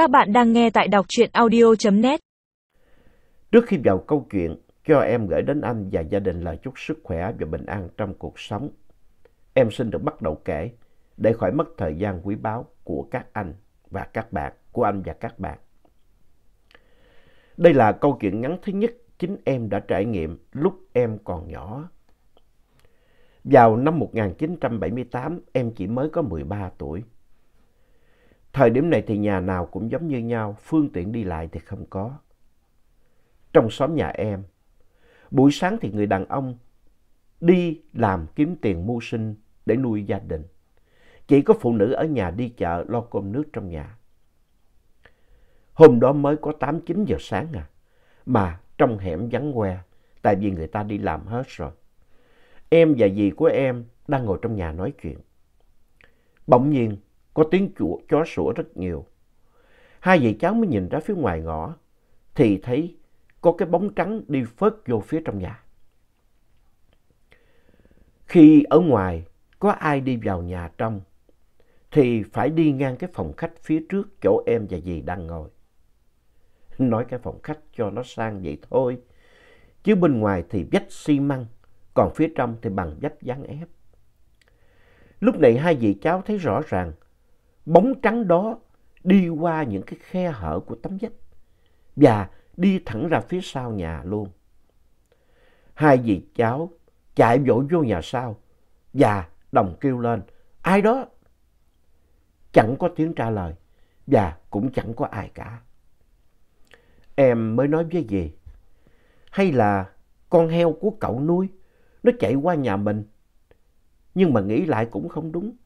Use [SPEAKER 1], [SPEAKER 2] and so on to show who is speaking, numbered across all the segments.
[SPEAKER 1] Các bạn đang nghe tại đọc truyện audio.net.
[SPEAKER 2] Trước khi vào câu chuyện, cho em gửi đến anh và gia đình lời chúc sức khỏe và bình an trong cuộc sống. Em xin được bắt đầu kể để khỏi mất thời gian quý báu của các anh và các bạn, của anh và các bạn. Đây là câu chuyện ngắn thứ nhất chính em đã trải nghiệm lúc em còn nhỏ. Vào năm 1978, em chỉ mới có 13 tuổi. Thời điểm này thì nhà nào cũng giống như nhau, phương tiện đi lại thì không có. Trong xóm nhà em, buổi sáng thì người đàn ông đi làm kiếm tiền mưu sinh để nuôi gia đình. Chỉ có phụ nữ ở nhà đi chợ lo cơm nước trong nhà. Hôm đó mới có 8-9 giờ sáng à, mà trong hẻm vắng que, tại vì người ta đi làm hết rồi. Em và dì của em đang ngồi trong nhà nói chuyện. Bỗng nhiên, có tiếng chủa, chó sủa rất nhiều. Hai vị cháu mới nhìn ra phía ngoài ngõ, thì thấy có cái bóng trắng đi phớt vô phía trong nhà. Khi ở ngoài có ai đi vào nhà trong, thì phải đi ngang cái phòng khách phía trước chỗ em và dì đang ngồi. Nói cái phòng khách cho nó sang vậy thôi, chứ bên ngoài thì vách xi măng, còn phía trong thì bằng vách dán ép. Lúc này hai dì cháu thấy rõ ràng bóng trắng đó đi qua những cái khe hở của tấm vách và đi thẳng ra phía sau nhà luôn. Hai dì cháu chạy vội vô nhà sau và đồng kêu lên, ai đó? Chẳng có tiếng trả lời và cũng chẳng có ai cả. Em mới nói với dì, hay là con heo của cậu nuôi, nó chạy qua nhà mình. Nhưng mà nghĩ lại cũng không đúng,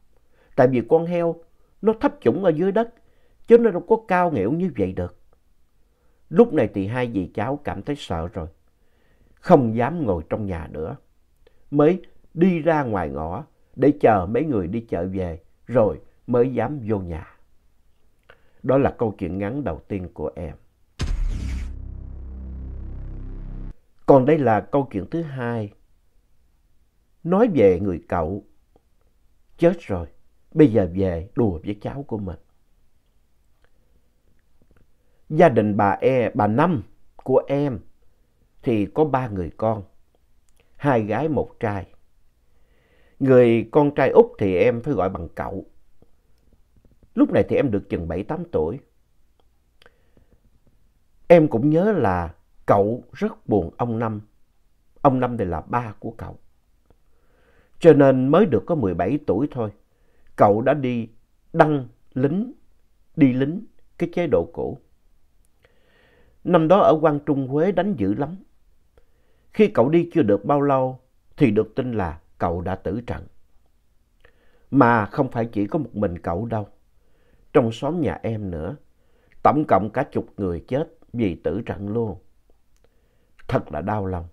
[SPEAKER 2] tại vì con heo nó thấp chủng ở dưới đất, chứ nó đâu có cao nghẽo như vậy được. Lúc này thì hai dì cháu cảm thấy sợ rồi, không dám ngồi trong nhà nữa, mới đi ra ngoài ngõ để chờ mấy người đi chợ về, rồi mới dám vô nhà. Đó là câu chuyện ngắn đầu tiên của em. Còn đây là câu chuyện thứ hai. Nói về người cậu. Chết rồi, bây giờ về đùa với cháu của mình. Gia đình bà E, bà Năm của em thì có ba người con, hai gái một trai. Người con trai út thì em phải gọi bằng cậu. Lúc này thì em được chừng 7-8 tuổi. Em cũng nhớ là cậu rất buồn ông Năm. Ông Năm thì là ba của cậu. Cho nên mới được có 17 tuổi thôi cậu đã đi đăng lính, đi lính cái chế độ cũ. Năm đó ở Quang Trung Huế đánh dữ lắm. Khi cậu đi chưa được bao lâu thì được tin là cậu đã tử trận. Mà không phải chỉ có một mình cậu đâu. Trong xóm nhà em nữa, tổng cộng cả chục người chết vì tử trận luôn. Thật là đau lòng.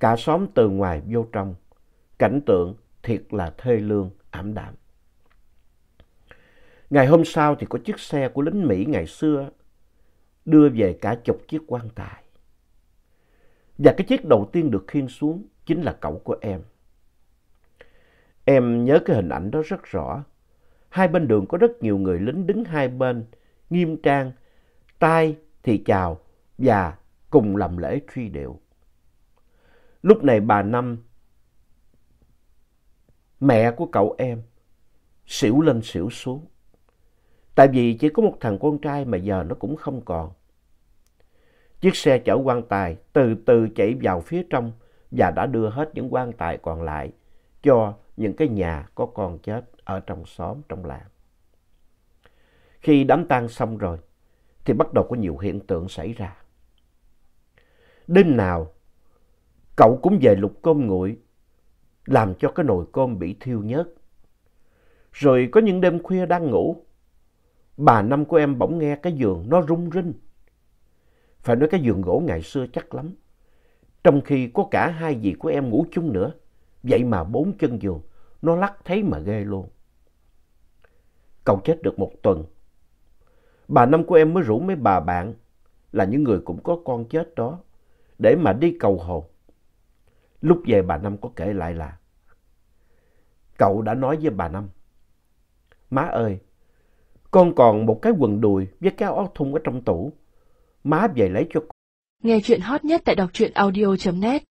[SPEAKER 2] Cả xóm từ ngoài vô trong, cảnh tượng thiệt là thê lương, ảm đạm. Ngày hôm sau thì có chiếc xe của lính Mỹ ngày xưa đưa về cả chục chiếc quan tài. Và cái chiếc đầu tiên được khiêng xuống chính là cậu của em. Em nhớ cái hình ảnh đó rất rõ. Hai bên đường có rất nhiều người lính đứng hai bên, nghiêm trang, tay thì chào và cùng làm lễ truy điệu. Lúc này bà Năm, mẹ của cậu em, xỉu lên xỉu xuống. Tại vì chỉ có một thằng con trai mà giờ nó cũng không còn. Chiếc xe chở quan tài từ từ chạy vào phía trong và đã đưa hết những quan tài còn lại cho những cái nhà có con chết ở trong xóm, trong làng. Khi đám tang xong rồi thì bắt đầu có nhiều hiện tượng xảy ra. Đêm nào cậu cũng về lục cơm nguội làm cho cái nồi cơm bị thiêu nhớt. Rồi có những đêm khuya đang ngủ bà năm của em bỗng nghe cái giường nó rung rinh. Phải nói cái giường gỗ ngày xưa chắc lắm. Trong khi có cả hai dì của em ngủ chung nữa. Vậy mà bốn chân giường nó lắc thấy mà ghê luôn. Cậu chết được một tuần. Bà năm của em mới rủ mấy bà bạn là những người cũng có con chết đó để mà đi cầu hồn. Lúc về bà Năm có kể lại là cậu đã nói với bà Năm Má ơi, con còn một cái quần đùi với cái áo thun ở trong tủ. Má về lấy cho con.
[SPEAKER 1] Nghe chuyện hot nhất tại đọc truyện audio.net